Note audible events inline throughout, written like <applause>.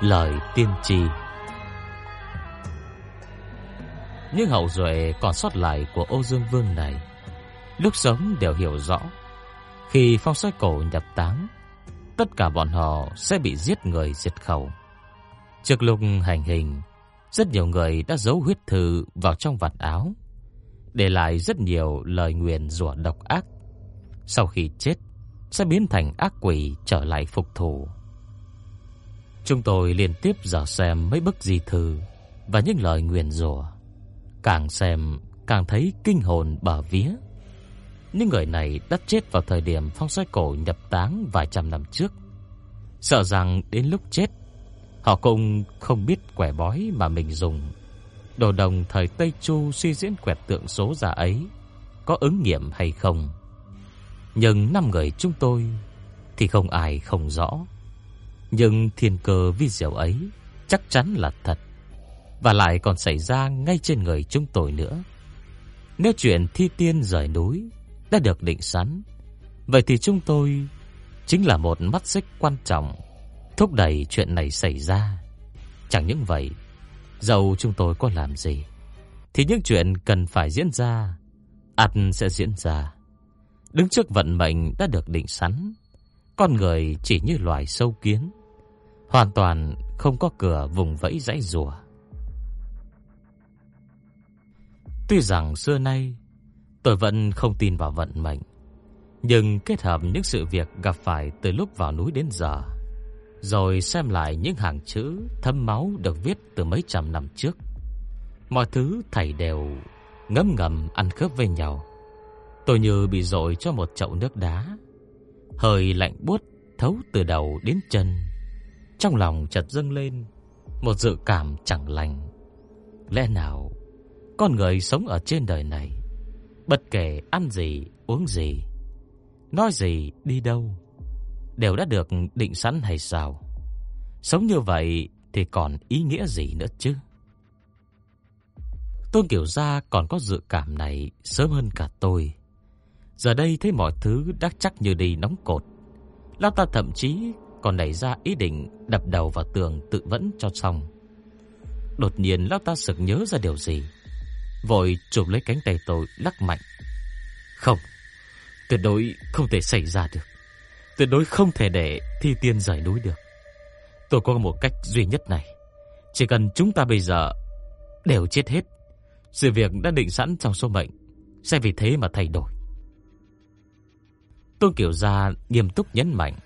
Lời tiên tri. Những hậu duệ còn sót lại của Âu Dương Vương này, Lúc sống đều hiểu rõ. Khi phong xoay cổ nhập táng, Tất cả bọn họ sẽ bị giết người diệt khẩu. Trước lúc hành hình, Rất nhiều người đã giấu huyết thư vào trong vạt áo, Để lại rất nhiều lời nguyền rủa độc ác. Sau khi chết, Sẽ biến thành ác quỷ trở lại phục thủ Chúng tôi liên tiếp dò xem mấy bức di thư và những lời nguyền rủa. Càng xem càng thấy kinh hồn bả vía. Những người này đã chết vào thời điểm phong sai cổ nhập táng vài trăm năm trước. Sợ rằng đến lúc chết, họ cũng không biết quẻ bói mà mình dùng. Đồ đồng thời Tây Chu suy diễn quẹt tượng số giả ấy có ứng nghiệm hay không. Nhưng năm người chúng tôi thì không ai không rõ. Nhưng thiên cơ vi diệu ấy chắc chắn là thật và lại còn xảy ra ngay trên người chúng tôi nữa. Nếu chuyện thi tiên rời núi đã được định sẵn, vậy thì chúng tôi chính là một mắt xích quan trọng thúc đẩy chuyện này xảy ra. Chẳng những vậy, dầu chúng tôi có làm gì thì những chuyện cần phải diễn ra ắt sẽ diễn ra. Đứng trước vận mệnh đã được định sẵn, con người chỉ như loài sâu kiến hoàn toàn không có cửa vùng vẫy dãy rùa. Tuy rằng xưa nay tôi vẫn không tin vào vận mệnh, nhưng kết hợp những sự việc gặp phải từ lúc vào núi đến giờ, rồi xem lại những hàng chữ thâm máu được viết từ mấy trăm năm trước, mọi thứ thảy đều ngấm ngầm ăn khớp với nhau. Tôi như bị dội cho một chậu nước đá, hơi lạnh buốt thấu từ đầu đến chân trong lòng chợt dâng lên một dự cảm chẳng lành. Lẽ nào con người sống ở trên đời này, bất kể ăn gì, uống gì, nói gì, đi đâu, đều đã được định sẵn hay sao? Sống như vậy thì còn ý nghĩa gì nữa chứ? Tôn Kiều Gia còn có dự cảm này sớm hơn cả tôi. Giờ đây thấy mọi thứ đắc chắc như đi nóng cột. Lão ta thậm chí còn nảy ra ý định đập đầu vào tường tự vẫn cho xong. Đột nhiên lão ta sực nhớ ra điều gì, vội chụp lấy cánh tay tôi lắc mạnh. Không, tuyệt đối không thể xảy ra được. Tuyệt đối không thể để thi tiên giải núi được. Tôi có một cách duy nhất này. Chỉ cần chúng ta bây giờ đều chết hết, sự việc đã định sẵn trong số mệnh sẽ vì thế mà thay đổi. Tôn Kiều Gia nghiêm túc nhấn mạnh.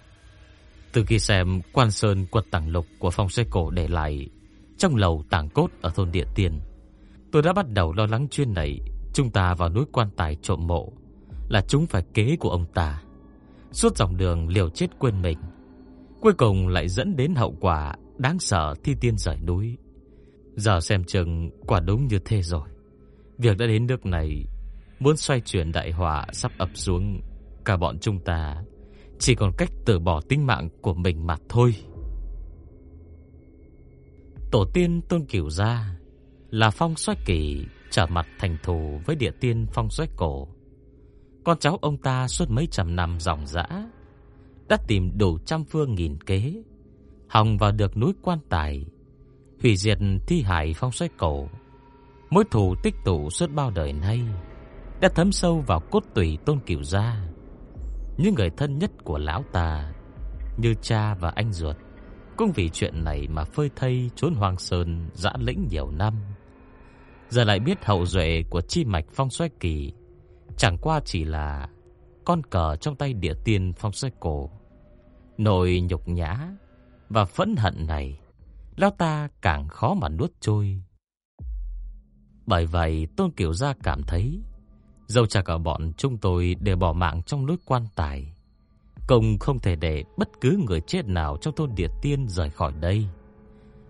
Từ khi xem quan sơn quật tàng lục của phong xoay cổ để lại trong lầu tàng cốt ở thôn Địa Tiên, tôi đã bắt đầu lo lắng chuyên này chúng ta vào núi quan tài trộm mộ là chúng phải kế của ông ta. Suốt dòng đường liều chết quên mình, cuối cùng lại dẫn đến hậu quả đáng sợ thi tiên rời núi. Giờ xem chừng quả đúng như thế rồi. Việc đã đến nước này, muốn xoay chuyển đại họa sắp ập xuống, cả bọn chúng ta chỉ còn cách từ bỏ tính mạng của mình mà thôi. Tổ tiên Tôn Cửu gia là phong soái kỳ trở mặt thành thù với địa tiên phong soái cổ. Con cháu ông ta suốt mấy trăm năm dòng dã đã tìm đủ trăm phương nghìn kế, hòng vào được núi quan tài, hủy diệt thi hải phong soái cổ. Mối thù tích tụ suốt bao đời nay đã thấm sâu vào cốt tủy Tôn Cửu gia những người thân nhất của lão ta, Như cha và anh ruột, Cũng vì chuyện này mà phơi thây Trốn hoang sơn dã lĩnh nhiều năm. Giờ lại biết hậu duệ Của chi mạch phong xoay kỳ, Chẳng qua chỉ là Con cờ trong tay địa tiên phong xoay cổ. Nỗi nhục nhã Và phẫn hận này, Lão ta càng khó mà nuốt trôi. Bởi vậy Tôn Kiều Gia cảm thấy Dẫu chả cả bọn chúng tôi đều bỏ mạng trong núi quan tài Công không thể để bất cứ người chết nào trong thôn địa tiên rời khỏi đây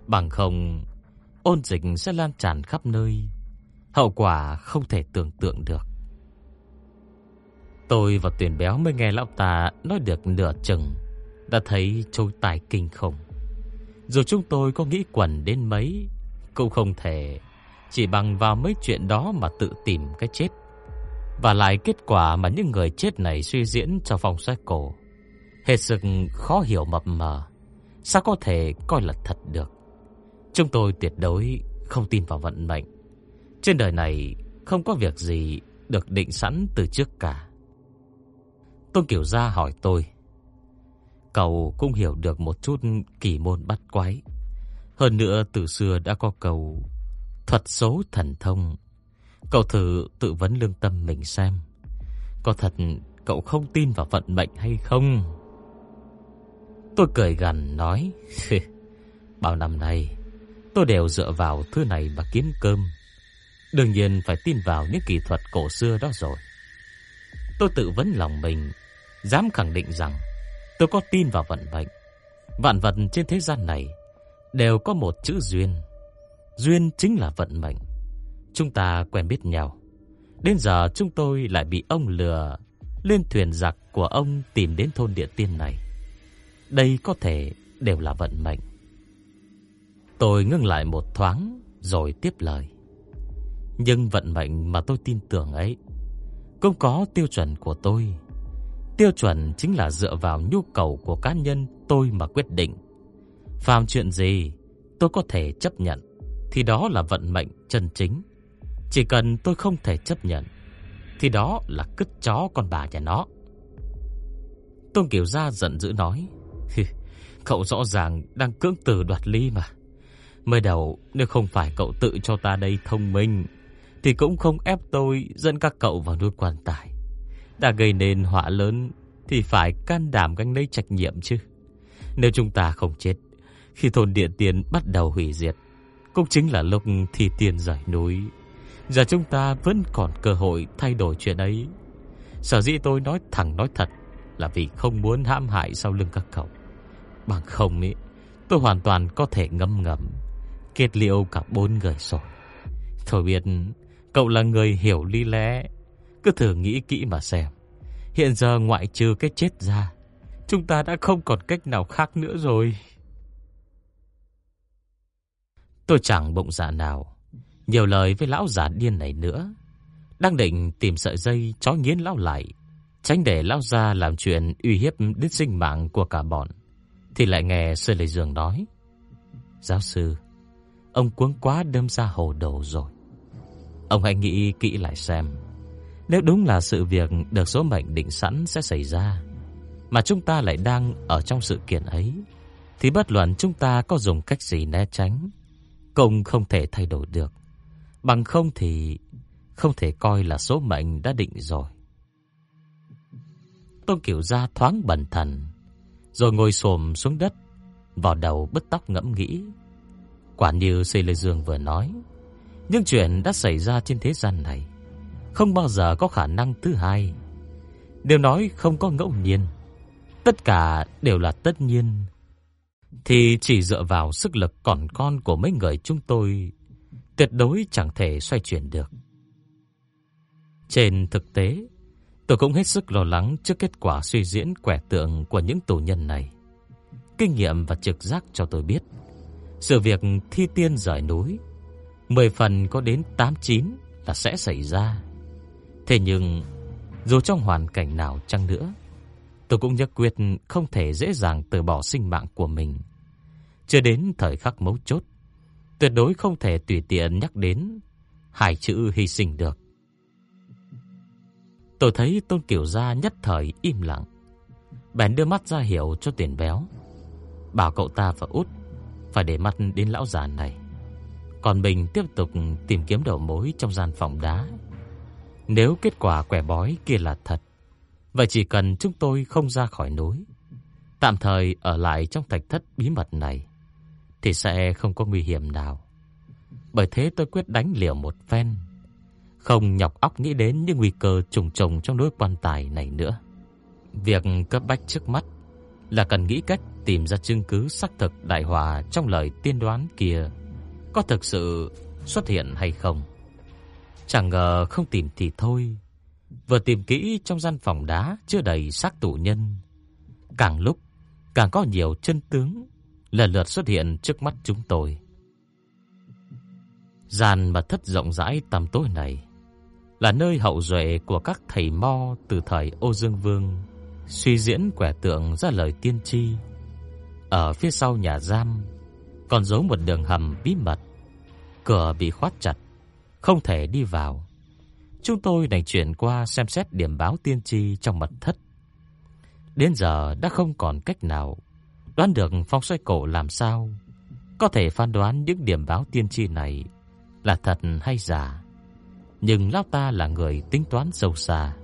Bằng không, ôn dịch sẽ lan tràn khắp nơi. Hậu quả không thể tưởng tượng được. Tôi và tuyển béo mới nghe lão ta nói được nửa chừng. Đã thấy trôi tài kinh khủng. Dù chúng tôi có nghĩ quẩn đến mấy, cũng không thể chỉ bằng vào mấy chuyện đó mà tự tìm cái chết. Và lại kết quả mà những người chết này suy diễn cho phong xoay cổ. Hết sức khó hiểu mập mờ. Sao có thể coi là thật được? Chúng tôi tuyệt đối không tin vào vận mệnh. Trên đời này không có việc gì được định sẵn từ trước cả. Tôn Kiều Gia hỏi tôi. Cậu cũng hiểu được một chút kỳ môn bắt quái. Hơn nữa từ xưa đã có cầu thuật số thần thông. Cậu thử tự vấn lương tâm mình xem. Có thật cậu không tin vào vận mệnh hay không? Tôi cười gần nói. Bao năm nay tôi đều dựa vào thứ này mà kiếm cơm. Đương nhiên phải tin vào những kỹ thuật cổ xưa đó rồi. Tôi tự vấn lòng mình, dám khẳng định rằng tôi có tin vào vận mệnh. Vạn vật trên thế gian này đều có một chữ duyên. Duyên chính là vận mệnh. Chúng ta quen biết nhau. Đến giờ chúng tôi lại bị ông lừa lên thuyền giặc của ông tìm đến thôn địa tiên này. Đây có thể đều là vận mệnh. Tôi ngưng lại một thoáng rồi tiếp lời. Nhưng vận mệnh mà tôi tin tưởng ấy cũng có tiêu chuẩn của tôi. Tiêu chuẩn chính là dựa vào nhu cầu của cá nhân tôi mà quyết định. Phàm chuyện gì tôi có thể chấp nhận thì đó là vận mệnh chân chính. Chỉ cần tôi không thể chấp nhận thì đó là cứt chó con bà nhà nó. Tôn Kiều Gia giận dữ nói, cậu rõ ràng đang cưỡng từ đoạt ly mà. Mới đầu nếu không phải cậu tự cho ta đây thông minh thì cũng không ép tôi dẫn các cậu vào nuôi quan tài. Đã gây nên họa lớn thì phải can đảm gánh lấy trách nhiệm chứ. Nếu chúng ta không chết, khi thôn địa tiền bắt đầu hủy diệt, cũng chính là lúc thi tiền giải núi. Giờ chúng ta vẫn còn cơ hội thay đổi chuyện ấy. Sở dĩ tôi nói thẳng nói thật là vì không muốn hãm hại sau lưng các cậu. Bằng không ý, tôi hoàn toàn có thể ngâm ngầm kết liễu cả bốn người rồi. Thôi biết, cậu là người hiểu lý lẽ, cứ thử nghĩ kỹ mà xem. Hiện giờ ngoại trừ cái chết ra, chúng ta đã không còn cách nào khác nữa rồi. Tôi chẳng bụng dạ nào, nhiều lời với lão già điên này nữa. Đang định tìm sợi dây chó nghiến lão lại, tránh để lão ra làm chuyện uy hiếp đến sinh mạng của cả bọn. Thì lại nghe Sơ Lê Dương nói. Giáo sư, ông cuống quá đâm ra hồ đồ rồi. Ông hãy nghĩ kỹ lại xem. Nếu đúng là sự việc được số mệnh định sẵn sẽ xảy ra, mà chúng ta lại đang ở trong sự kiện ấy, thì bất luận chúng ta có dùng cách gì né tránh, cũng không thể thay đổi được. Bằng không thì không thể coi là số mệnh đã định rồi. Tôn Kiều Gia thoáng bần thần, rồi ngồi xổm xuống đất, vào đầu bứt tóc ngẫm nghĩ. Quả như Sê Lê Dương vừa nói, những chuyện đã xảy ra trên thế gian này không bao giờ có khả năng thứ hai. Điều nói không có ngẫu nhiên, tất cả đều là tất nhiên. Thì chỉ dựa vào sức lực còn con của mấy người chúng tôi, tuyệt đối chẳng thể xoay chuyển được. Trên thực tế, tôi cũng hết sức lo lắng trước kết quả suy diễn quẻ tượng của những tù nhân này. Kinh nghiệm và trực giác cho tôi biết, sự việc thi tiên rời núi, 10 phần có đến 8-9 là sẽ xảy ra. Thế nhưng, dù trong hoàn cảnh nào chăng nữa, tôi cũng nhất quyết không thể dễ dàng từ bỏ sinh mạng của mình. Chưa đến thời khắc mấu chốt, tuyệt đối không thể tùy tiện nhắc đến hai chữ hy sinh được. Tôi thấy Tôn Kiều Gia nhất thời im lặng. Bèn đưa mắt ra hiểu cho tiền béo. Bảo cậu ta và út phải để mắt đến lão già này. Còn mình tiếp tục tìm kiếm đầu mối trong gian phòng đá. Nếu kết quả quẻ bói kia là thật, vậy chỉ cần chúng tôi không ra khỏi núi, tạm thời ở lại trong thạch thất bí mật này, thì sẽ không có nguy hiểm nào. Bởi thế tôi quyết đánh liều một phen, không nhọc óc nghĩ đến những nguy cơ trùng trùng trong núi quan tài này nữa. Việc cấp bách trước mắt là cần nghĩ cách tìm ra chứng cứ xác thực đại hòa trong lời tiên đoán kia có thực sự xuất hiện hay không. Chẳng ngờ không tìm thì thôi, vừa tìm kỹ trong gian phòng đá chứa đầy xác tù nhân, càng lúc càng có nhiều chân tướng lần lượt xuất hiện trước mắt chúng tôi. Gian mà thất rộng rãi tầm tối này là nơi hậu duệ của các thầy mo từ thời Ô Dương Vương suy diễn quẻ tượng ra lời tiên tri. Ở phía sau nhà giam còn giấu một đường hầm bí mật, cửa bị khóa chặt, không thể đi vào. Chúng tôi đành chuyển qua xem xét điểm báo tiên tri trong mật thất. Đến giờ đã không còn cách nào đoán được phong xoay cổ làm sao có thể phán đoán những điểm báo tiên tri này là thật hay giả. Nhưng lão ta là người tính toán sâu xa.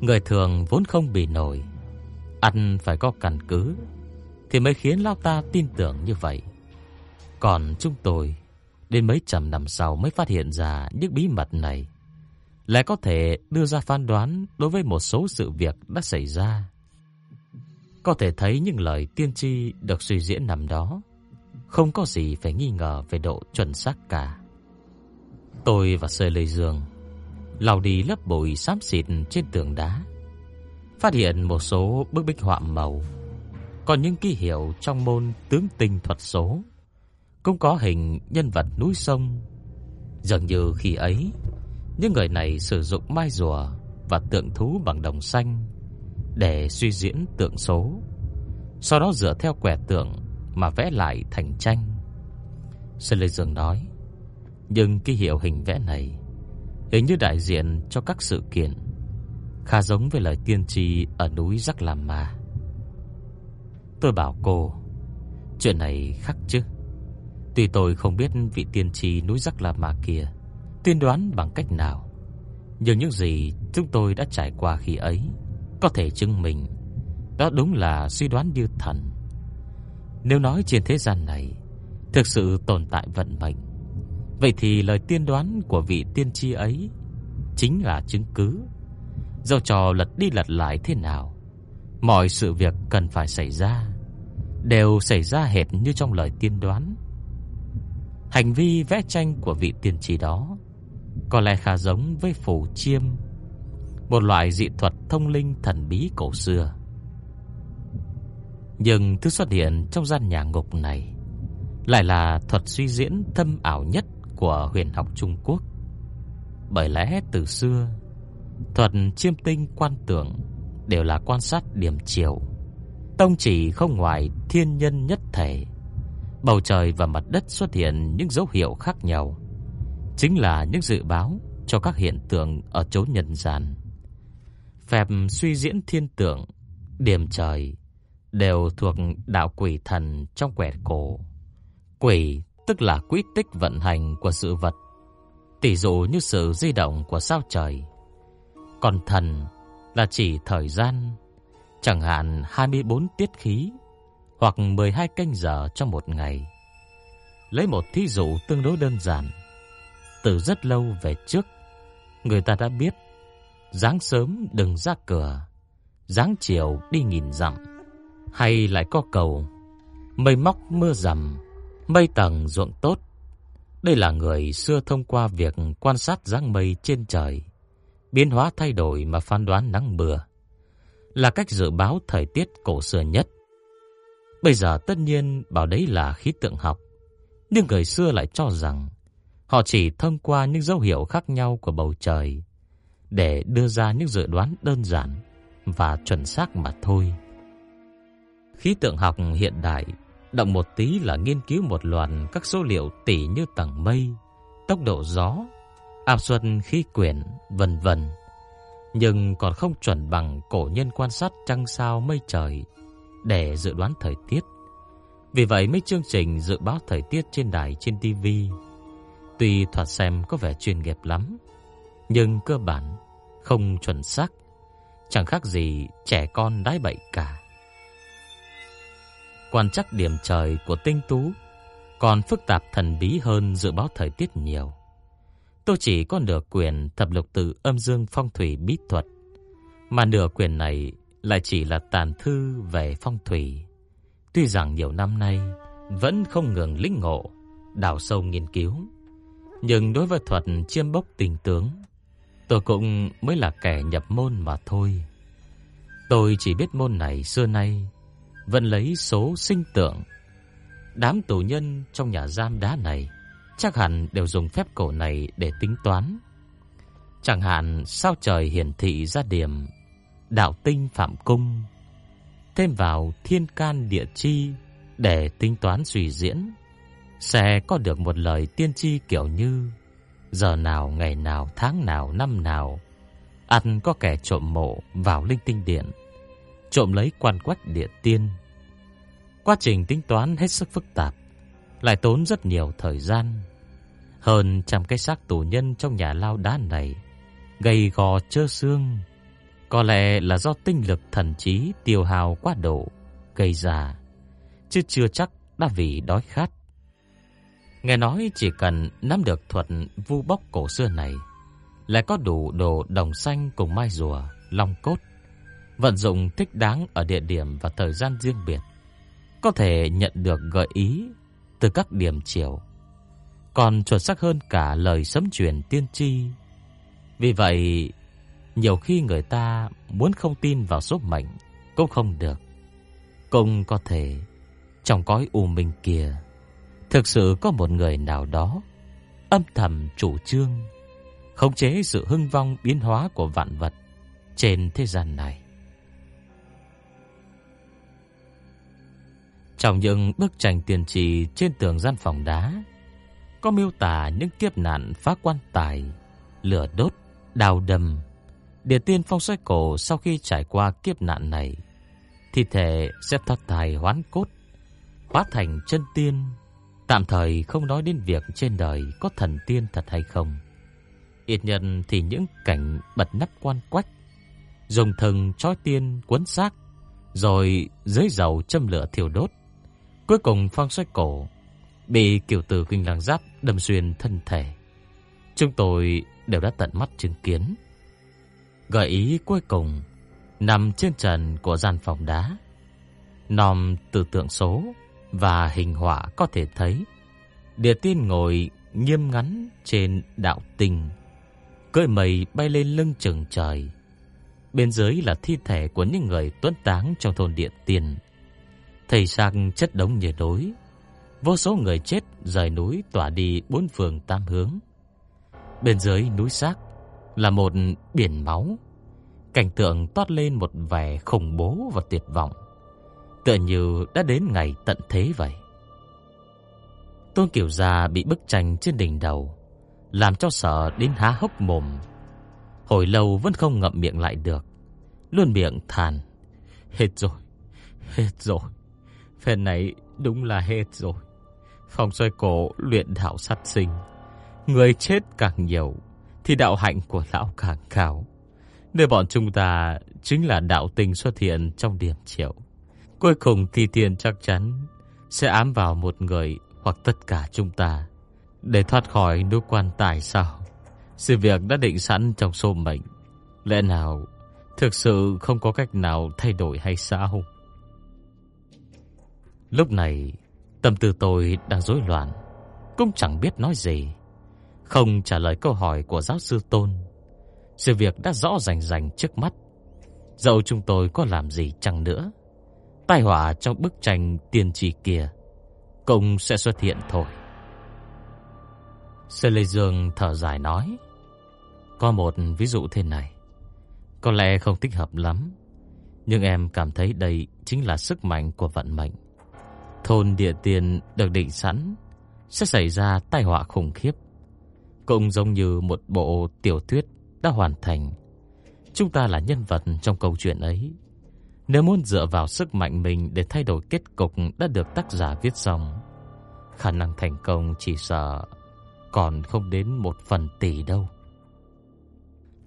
Người thường vốn không bị nổi, ăn phải có căn cứ thì mới khiến lão ta tin tưởng như vậy. Còn chúng tôi đến mấy trăm năm sau mới phát hiện ra những bí mật này, lại có thể đưa ra phán đoán đối với một số sự việc đã xảy ra. Có thể thấy những lời tiên tri được suy diễn nằm đó, không có gì phải nghi ngờ về độ chuẩn xác cả. Tôi và Sơ Lê Dương lau đi lớp bụi xám xịt trên tường đá, phát hiện một số bức bích họa màu, còn những ký hiệu trong môn tướng tinh thuật số, cũng có hình nhân vật núi sông. Dường như khi ấy, những người này sử dụng mai rùa và tượng thú bằng đồng xanh để suy diễn tượng số, sau đó dựa theo quẻ tượng mà vẽ lại thành tranh. Sơn Lê Dương nói, nhưng ký hiệu hình vẽ này hình như đại diện cho các sự kiện khá giống với lời tiên tri ở núi Giác Lam Ma. Tôi bảo cô, chuyện này khác chứ. Tuy tôi không biết vị tiên tri núi Giác Lam Ma kia tiên đoán bằng cách nào, nhưng những gì chúng tôi đã trải qua khi ấy có thể chứng minh đó đúng là suy đoán như thần. Nếu nói trên thế gian này thực sự tồn tại vận mệnh, vậy thì lời tiên đoán của vị tiên tri ấy chính là chứng cứ. Dẫu trò lật đi lật lại thế nào, mọi sự việc cần phải xảy ra đều xảy ra hệt như trong lời tiên đoán. Hành vi vẽ tranh của vị tiên tri đó có lẽ khá giống với phù chiêm một loại dị thuật thông linh thần bí cổ xưa. Nhưng thứ xuất hiện trong gian nhà ngục này lại là thuật suy diễn thâm ảo nhất của huyền học Trung Quốc. Bởi lẽ từ xưa, thuật chiêm tinh quan tưởng đều là quan sát điểm chiều. Tông chỉ không ngoài thiên nhân nhất thể. Bầu trời và mặt đất xuất hiện những dấu hiệu khác nhau, chính là những dự báo cho các hiện tượng ở chỗ nhân gian phép suy diễn thiên tượng, điểm trời đều thuộc đạo quỷ thần trong quẻ cổ. Quỷ tức là quy tích vận hành của sự vật, tỷ dụ như sự di động của sao trời. Còn thần là chỉ thời gian, chẳng hạn 24 tiết khí hoặc 12 canh giờ trong một ngày. Lấy một thí dụ tương đối đơn giản, từ rất lâu về trước, người ta đã biết Dáng sớm đừng ra cửa, dáng chiều đi nghìn dặm, hay lại có cầu mây móc mưa rằm, mây tầng ruộng tốt. Đây là người xưa thông qua việc quan sát dáng mây trên trời, biến hóa thay đổi mà phán đoán nắng mưa, là cách dự báo thời tiết cổ xưa nhất. Bây giờ tất nhiên bảo đấy là khí tượng học, nhưng người xưa lại cho rằng họ chỉ thông qua những dấu hiệu khác nhau của bầu trời để đưa ra những dự đoán đơn giản và chuẩn xác mà thôi. Khí tượng học hiện đại động một tí là nghiên cứu một loạt các số liệu tỷ như tầng mây, tốc độ gió, áp suất khí quyển, vân vân. Nhưng còn không chuẩn bằng cổ nhân quan sát trăng sao mây trời để dự đoán thời tiết. Vì vậy mấy chương trình dự báo thời tiết trên đài trên TV tuy thoạt xem có vẻ chuyên nghiệp lắm, nhưng cơ bản không chuẩn xác, chẳng khác gì trẻ con đái bậy cả. Quan trắc điểm trời của tinh tú còn phức tạp thần bí hơn dự báo thời tiết nhiều. Tôi chỉ có nửa quyền thập lục tự âm dương phong thủy bí thuật, mà nửa quyền này lại chỉ là tàn thư về phong thủy. Tuy rằng nhiều năm nay vẫn không ngừng lĩnh ngộ, đào sâu nghiên cứu, nhưng đối với thuật chiêm bốc tình tướng, tôi cũng mới là kẻ nhập môn mà thôi. Tôi chỉ biết môn này xưa nay vẫn lấy số sinh tượng. Đám tù nhân trong nhà giam đá này chắc hẳn đều dùng phép cổ này để tính toán. Chẳng hạn sao trời hiển thị ra điểm đạo tinh phạm cung, thêm vào thiên can địa chi để tính toán suy diễn, sẽ có được một lời tiên tri kiểu như giờ nào, ngày nào, tháng nào, năm nào, ăn có kẻ trộm mộ vào linh tinh điện, trộm lấy quan quách địa tiên. Quá trình tính toán hết sức phức tạp, lại tốn rất nhiều thời gian. Hơn trăm cái xác tù nhân trong nhà lao đá này, gầy gò trơ xương, có lẽ là do tinh lực thần trí tiêu hào quá độ gây ra, chứ chưa chắc đã vì đói khát. Nghe nói chỉ cần nắm được thuật vu bóc cổ xưa này, lại có đủ đồ đồng xanh cùng mai rùa, long cốt, vận dụng thích đáng ở địa điểm và thời gian riêng biệt, có thể nhận được gợi ý từ các điểm chiều, còn chuẩn xác hơn cả lời sấm truyền tiên tri. Vì vậy, nhiều khi người ta muốn không tin vào số mệnh cũng không được. Cũng có thể trong cõi u minh kia thực sự có một người nào đó âm thầm chủ trương khống chế sự hưng vong biến hóa của vạn vật trên thế gian này. Trong những bức tranh tiền trì trên tường gian phòng đá, có miêu tả những kiếp nạn phá quan tài, lửa đốt, đào đầm, Địa tiên phong xoay cổ sau khi trải qua kiếp nạn này, thi thể sẽ thoát thai hoán cốt, hóa thành chân tiên. Tạm thời không nói đến việc trên đời có thần tiên thật hay không. Ít nhân thì những cảnh bật nắp quan quách, dùng thần trói tiên cuốn xác, rồi dưới dầu châm lửa thiêu đốt. Cuối cùng phong xoay cổ, bị kiểu tử kinh làng giáp đâm xuyên thân thể. Chúng tôi đều đã tận mắt chứng kiến. Gợi ý cuối cùng nằm trên trần của gian phòng đá. Nòm từ tượng số và hình họa có thể thấy Địa tiên ngồi nghiêm ngắn trên đạo tình cưỡi mây bay lên lưng chừng trời. Bên dưới là thi thể của những người tuấn táng trong thôn địa tiên. Thầy sang chất đống như đối, vô số người chết rời núi tỏa đi bốn phường tam hướng. Bên dưới núi xác là một biển máu. Cảnh tượng toát lên một vẻ khủng bố và tuyệt vọng, tựa như đã đến ngày tận thế vậy. Tôn Kiều Gia bị bức tranh trên đỉnh đầu, làm cho sợ đến há hốc mồm. Hồi lâu vẫn không ngậm miệng lại được, luôn miệng than, hết rồi, hết rồi. Phen này đúng là hết rồi. Phòng xoay cổ luyện đạo sát sinh, người chết càng nhiều thì đạo hạnh của lão càng cao. Nơi bọn chúng ta chính là đạo tình xuất hiện trong điểm triệu. Cuối cùng thì tiền chắc chắn sẽ ám vào một người hoặc tất cả chúng ta để thoát khỏi nỗi quan tài sao? Sự việc đã định sẵn trong số mệnh. Lẽ nào thực sự không có cách nào thay đổi hay sao? Lúc này, tâm tư tôi đang rối loạn, cũng chẳng biết nói gì. Không trả lời câu hỏi của giáo sư Tôn. Sự việc đã rõ rành rành trước mắt. Dẫu chúng tôi có làm gì chẳng nữa, tai họa trong bức tranh tiên tri kia cũng sẽ xuất hiện thôi. Sơ Lê Dương thở dài nói, có một ví dụ thế này, có lẽ không thích hợp lắm, nhưng em cảm thấy đây chính là sức mạnh của vận mệnh. Thôn địa tiền được định sẵn sẽ xảy ra tai họa khủng khiếp, cũng giống như một bộ tiểu thuyết đã hoàn thành. Chúng ta là nhân vật trong câu chuyện ấy. Nếu muốn dựa vào sức mạnh mình để thay đổi kết cục đã được tác giả viết xong, khả năng thành công chỉ sợ còn không đến một phần tỷ đâu.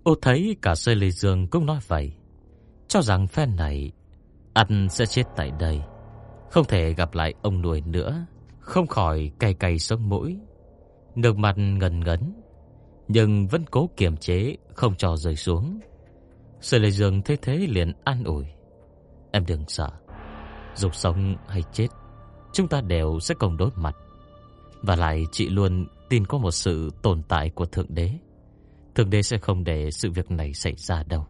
Ô thấy cả Sê Lê Dương cũng nói vậy, cho rằng phen này ăn sẽ chết tại đây, không thể gặp lại ông nuôi nữa, không khỏi cay cay sống mũi, nước mặt ngần ngấn, nhưng vẫn cố kiềm chế không cho rơi xuống. Sê Lê Dương thấy thế liền an ủi em đừng sợ. Dù sống hay chết, chúng ta đều sẽ cùng đối mặt. Và lại chị luôn tin có một sự tồn tại của Thượng Đế. Thượng Đế sẽ không để sự việc này xảy ra đâu.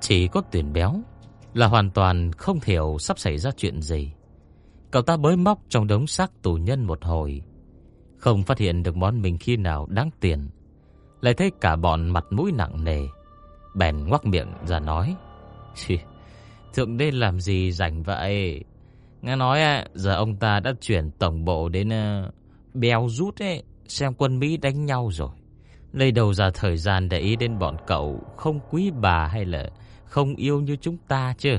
Chỉ có tuyển béo là hoàn toàn không hiểu sắp xảy ra chuyện gì. Cậu ta bới móc trong đống xác tù nhân một hồi, không phát hiện được món mình khi nào đáng tiền, lại thấy cả bọn mặt mũi nặng nề, bèn ngoác miệng ra nói: "Thượng đế làm gì rảnh vậy? Nghe nói à, giờ ông ta đã chuyển tổng bộ đến à, Bèo rút ấy, xem quân Mỹ đánh nhau rồi. Lấy đầu ra thời gian để ý đến bọn cậu không quý bà hay là không yêu như chúng ta chứ.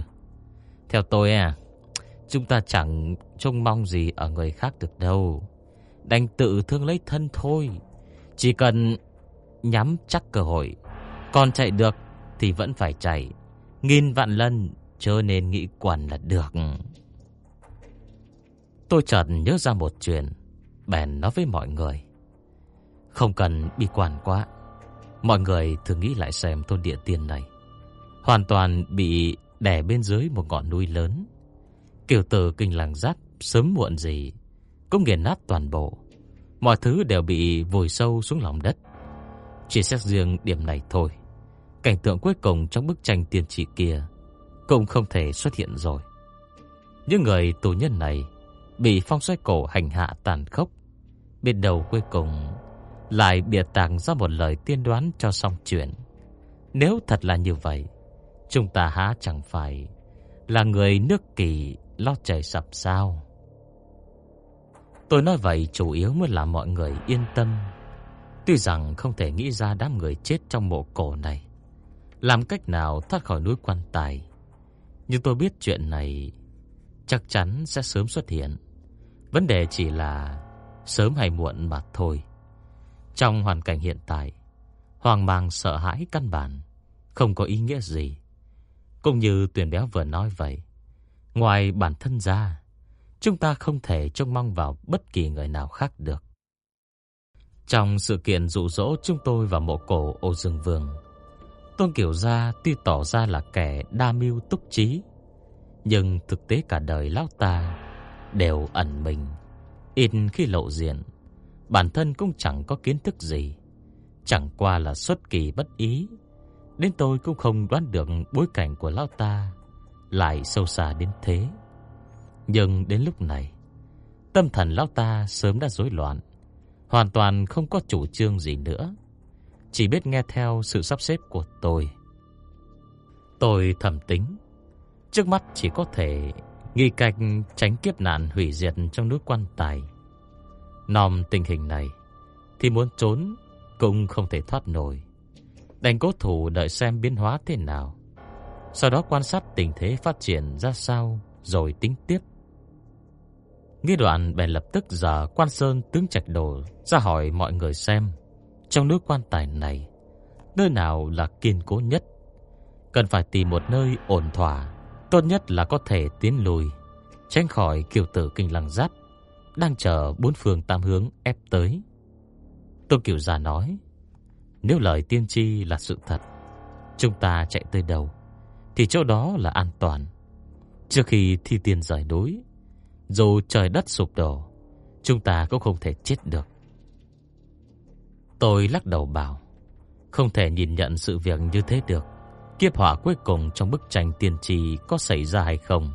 Theo tôi à, chúng ta chẳng trông mong gì ở người khác được đâu. Đành tự thương lấy thân thôi. Chỉ cần nhắm chắc cơ hội. Còn chạy được thì vẫn phải chạy. Nghìn vạn lần chớ nên nghĩ quần là được. Tôi chợt nhớ ra một chuyện, bèn nói với mọi người. Không cần bi quan quá. Mọi người thử nghĩ lại xem thôn địa tiên này hoàn toàn bị đè bên dưới một ngọn núi lớn. kiểu tử kinh làng giáp sớm muộn gì cũng nghiền nát toàn bộ. Mọi thứ đều bị vùi sâu xuống lòng đất. Chỉ xét riêng điểm này thôi. Cảnh tượng cuối cùng trong bức tranh tiên chỉ kia cũng không thể xuất hiện rồi. Những người tù nhân này bị phong xoay cổ hành hạ tàn khốc. Biết đầu cuối cùng lại bịa tàng ra một lời tiên đoán cho xong chuyện. Nếu thật là như vậy, Chúng ta há chẳng phải là người nước kỳ lo trời sập sao? Tôi nói vậy chủ yếu mới làm mọi người yên tâm. Tuy rằng không thể nghĩ ra đám người chết trong mộ cổ này làm cách nào thoát khỏi núi quan tài, nhưng tôi biết chuyện này chắc chắn sẽ sớm xuất hiện. Vấn đề chỉ là sớm hay muộn mà thôi. Trong hoàn cảnh hiện tại, hoang mang sợ hãi căn bản không có ý nghĩa gì. Cũng như tuyển béo vừa nói vậy, ngoài bản thân ra, chúng ta không thể trông mong vào bất kỳ người nào khác được. Trong sự kiện dụ dỗ chúng tôi và mộ cổ Ô Dương Vương, Tôn Kiều Gia tuy tỏ ra là kẻ đa mưu túc trí, nhưng thực tế cả đời lão ta đều ẩn mình, ít khi lộ diện, bản thân cũng chẳng có kiến thức gì, chẳng qua là xuất kỳ bất ý. Đến tôi cũng không đoán được bối cảnh của lão ta lại sâu xa đến thế. Nhưng đến lúc này, tâm thần lão ta sớm đã rối loạn, hoàn toàn không có chủ trương gì nữa, chỉ biết nghe theo sự sắp xếp của tôi. Tôi thầm tính, trước mắt chỉ có thể nghi cách tránh kiếp nạn hủy diệt trong núi quan tài. Nòm tình hình này thì muốn trốn cũng không thể thoát nổi. Đành cố thủ đợi xem biến hóa thế nào Sau đó quan sát tình thế phát triển ra sao Rồi tính tiếp Nghi đoạn bèn lập tức giờ quan sơn tướng trạch đồ Ra hỏi mọi người xem trong nước quan tài này Nơi nào là kiên cố nhất Cần phải tìm một nơi ổn thỏa Tốt nhất là có thể tiến lùi Tránh khỏi kiều tử kinh lăng giáp Đang chờ bốn phương tam hướng ép tới Tôn Kiều già nói nếu lời tiên tri là sự thật, chúng ta chạy tới đâu thì chỗ đó là an toàn. Trước khi thi tiên rời núi, dù trời đất sụp đổ, chúng ta cũng không thể chết được. Tôi lắc đầu bảo, không thể nhìn nhận sự việc như thế được. Kiếp họa cuối cùng trong bức tranh tiên tri có xảy ra hay không?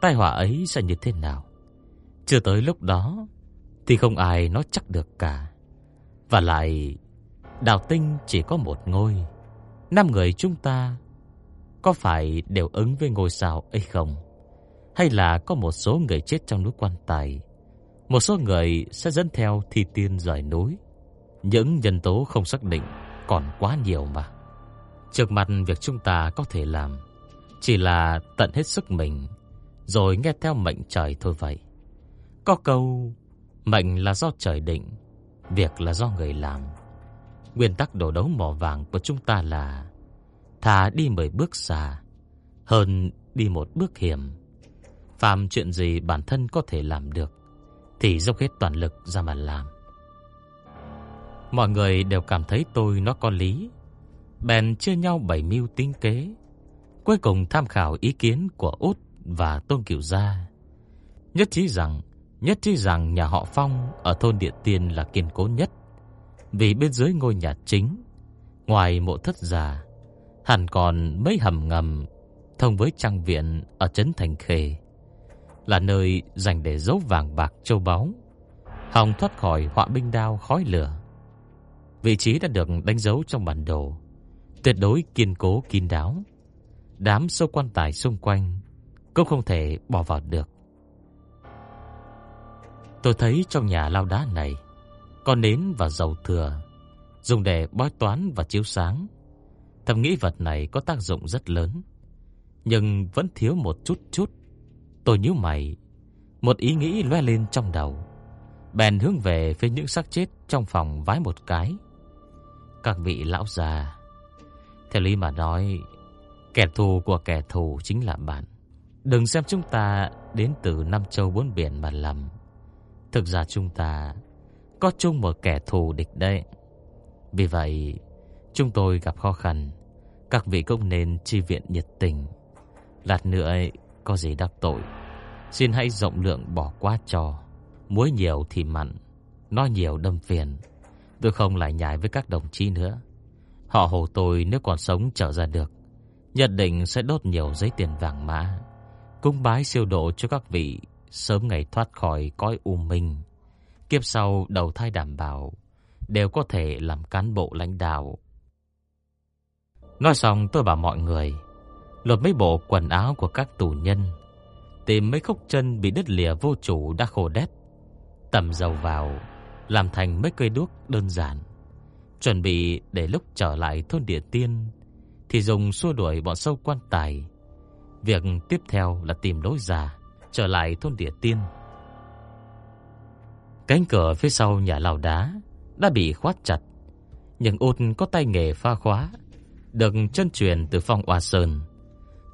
Tai họa ấy sẽ như thế nào? Chưa tới lúc đó thì không ai nói chắc được cả. Và lại Đào tinh chỉ có một ngôi Năm người chúng ta Có phải đều ứng với ngôi sao ấy không Hay là có một số người chết trong núi quan tài Một số người sẽ dẫn theo thi tiên rời núi những nhân tố không xác định Còn quá nhiều mà. Trước mặt việc chúng ta có thể làm Chỉ là tận hết sức mình, Rồi nghe theo mệnh trời thôi vậy. Có câu, Mệnh là do trời định, Việc là do người làm. Nguyên tắc đồ đấu mỏ vàng của chúng ta là Thà đi mười bước xa Hơn đi một bước hiểm. Phạm chuyện gì bản thân có thể làm được Thì dốc hết toàn lực ra mà làm. Mọi người đều cảm thấy tôi nó có lý Bèn chia nhau bảy mưu tính kế Cuối cùng tham khảo ý kiến của Út và Tôn Kiều Gia. Nhất trí rằng, nhất trí rằng nhà họ Phong ở thôn Địa Tiên là kiên cố nhất. Vì bên dưới ngôi nhà chính, ngoài mộ thất già, hẳn còn mấy hầm ngầm thông với trang viện ở trấn Thành Khê, là nơi dành để giấu vàng bạc châu báu, hòng thoát khỏi họa binh đao khói lửa. Vị trí đã được đánh dấu trong bản đồ, tuyệt đối kiên cố kín đáo. Đám sâu quan tài xung quanh cũng không thể bỏ vào được. Tôi thấy trong nhà lao đá này có nến và dầu thừa, dùng để bói toán và chiếu sáng. Thầm nghĩ vật này có tác dụng rất lớn, nhưng vẫn thiếu một chút chút. Tôi nhíu mày, một ý nghĩ loe lên trong đầu. Bèn hướng về phía những xác chết trong phòng vái một cái. Các vị lão già, theo lý mà nói, kẻ thù của kẻ thù chính là bạn. Đừng xem chúng ta đến từ năm châu bốn biển mà lầm. Thực ra chúng ta có chung một kẻ thù địch đấy. Vì vậy, chúng tôi gặp khó khăn, các vị cũng nên chi viện nhiệt tình. Lát nữa ấy, có gì đắc tội, xin hãy rộng lượng bỏ qua cho. Muối nhiều thì mặn, nói nhiều đâm phiền. Tôi không lại nhảy với các đồng chí nữa. Họ hồ tôi nếu còn sống trở ra được, nhất định sẽ đốt nhiều giấy tiền vàng mã, cung bái siêu độ cho các vị sớm ngày thoát khỏi cõi u minh. Kiếp sau đầu thai đảm bảo đều có thể làm cán bộ lãnh đạo. Nói xong tôi bảo mọi người lột mấy bộ quần áo của các tù nhân, tìm mấy khúc chân bị đứt lìa vô chủ đã khô đét, tầm dầu vào, làm thành mấy cây đuốc đơn giản, chuẩn bị để lúc trở lại thôn địa tiên thì dùng xua đuổi bọn sâu quan tài. Việc tiếp theo là tìm lối ra trở lại thôn địa tiên. Cánh cửa phía sau nhà lào đá đã bị khóa chặt, nhưng út có tay nghề pha khóa, được chân truyền từ phong Oa Sơn.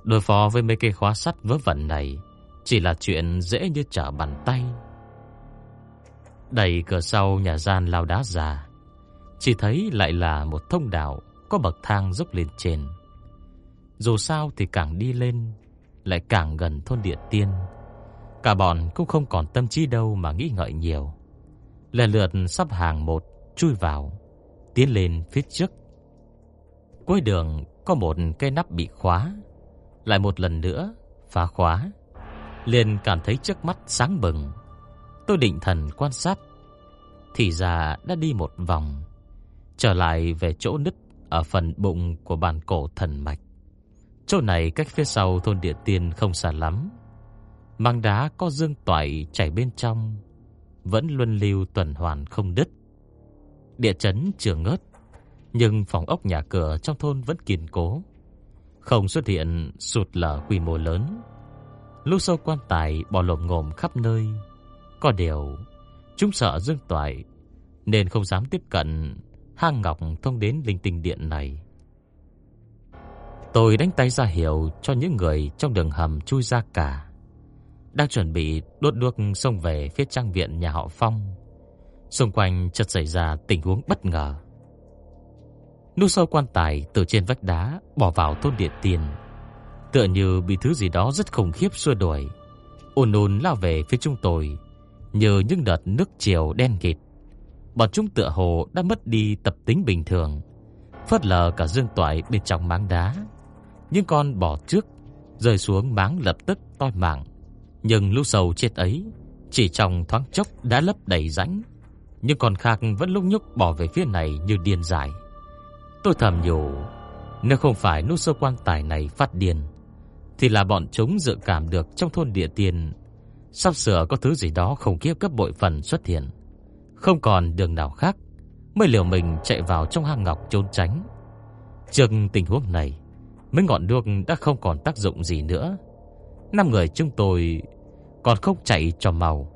Đối phó với mấy cây khóa sắt vớ vẩn này chỉ là chuyện dễ như trở bàn tay. Đẩy cửa sau nhà gian lao đá già, chỉ thấy lại là một thông đạo có bậc thang dốc lên trên. Dù sao thì càng đi lên lại càng gần thôn địa tiên. Cả bọn cũng không còn tâm trí đâu mà nghĩ ngợi nhiều. Lần lượt sắp hàng một chui vào, tiến lên phía trước. Cuối đường có một cây nắp bị khóa, lại một lần nữa phá khóa. Liền cảm thấy trước mắt sáng bừng. Tôi định thần quan sát, thì ra đã đi một vòng, trở lại về chỗ nứt ở phần bụng của bàn cổ thần mạch. Chỗ này cách phía sau thôn địa tiên không xa lắm. Mang đá có dương toại chảy bên trong, vẫn luân lưu tuần hoàn không đứt. Địa chấn chưa ngớt, nhưng phòng ốc nhà cửa trong thôn vẫn kiên cố, không xuất hiện sụt lở quy mô lớn. Lũ sâu quan tài bò lộm ngồm khắp nơi. Có điều, chúng sợ dương toại nên không dám tiếp cận hang ngọc thông đến linh tinh điện này. Tôi đánh tay ra hiệu cho những người trong đường hầm chui ra cả. Đang chuẩn bị đốt đuốc xông về phía trang viện nhà họ Phong. Xung quanh chợt xảy ra tình huống bất ngờ. Nút sâu quan tài từ trên vách đá bỏ vào thôn điện tiền. Tựa như bị thứ gì đó rất khủng khiếp xua đuổi. Ôn ôn lao về phía chúng tôi. Như những đợt nước chiều đen kịt. Bọn chúng tựa hồ đã mất đi tập tính bình thường. Phớt lờ cả dương toại bên trong máng đá. Những con bò trước rơi xuống máng lập tức toi mạng. Nhưng lũ sầu chết ấy chỉ trong thoáng chốc đã lấp đầy rãnh, nhưng con khác vẫn lúc nhúc bỏ về phía này như điên dại. Tôi thầm nhủ, nếu không phải nút sâu quan tài này phát điên, thì là bọn chúng dự cảm được trong thôn địa tiền sắp sửa có thứ gì đó khủng khiếp cấp bội phần xuất hiện. Không còn đường nào khác, mới liều mình chạy vào trong hang ngọc trốn tránh. Trước tình huống này, mấy ngọn đuốc đã không còn tác dụng gì nữa. Năm người chúng tôi còn không chạy cho màu,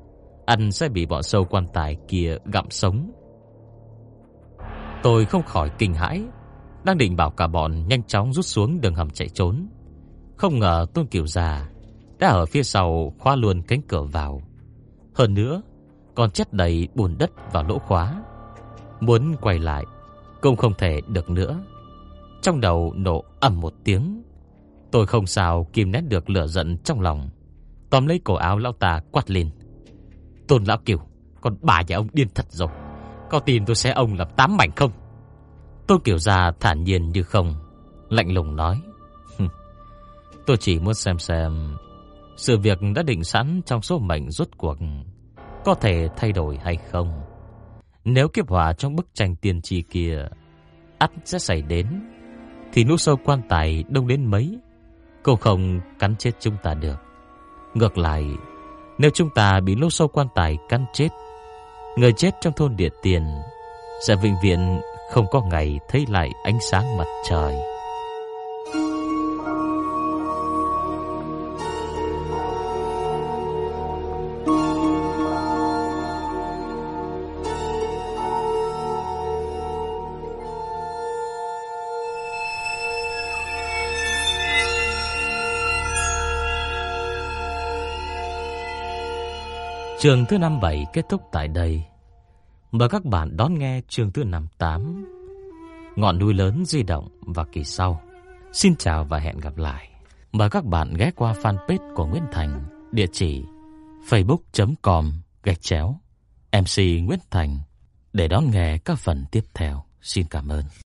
ăn sẽ bị bọn sâu quan tài kia gặm sống. Tôi không khỏi kinh hãi, đang định bảo cả bọn nhanh chóng rút xuống đường hầm chạy trốn. Không ngờ Tôn Kiều già đã ở phía sau khóa luôn cánh cửa vào. Hơn nữa, còn chất đầy bùn đất vào lỗ khóa. Muốn quay lại cũng không thể được nữa. Trong đầu nổ ầm một tiếng, Tôi không sao kìm nét được lửa giận trong lòng, tóm lấy cổ áo lão ta quát lên. Tôn lão kiều, còn bà nhà ông điên thật rồi. Có tin tôi sẽ ông làm tám mảnh không? Tôn Kiều ra thản nhiên như không, lạnh lùng nói. <laughs> Tôi chỉ muốn xem xem sự việc đã định sẵn trong số mệnh rốt cuộc có thể thay đổi hay không. Nếu kiếp hỏa trong bức tranh tiên tri kia ắt sẽ xảy đến, thì nút sâu quan tài đông đến mấy, cũng không cắn chết chúng ta được. Ngược lại, nếu chúng ta bị lỗ sâu quan tài cắn chết, người chết trong thôn địa tiền sẽ vĩnh viễn không có ngày thấy lại ánh sáng mặt trời. Trường thứ 57 kết thúc tại đây. Mời các bạn đón nghe trường thứ 58 Ngọn núi lớn di động và kỳ sau. Xin chào và hẹn gặp lại. Mời các bạn ghé qua fanpage của Nguyễn Thành, địa chỉ facebook.com gạch chéo MC Nguyễn Thành để đón nghe các phần tiếp theo. Xin cảm ơn.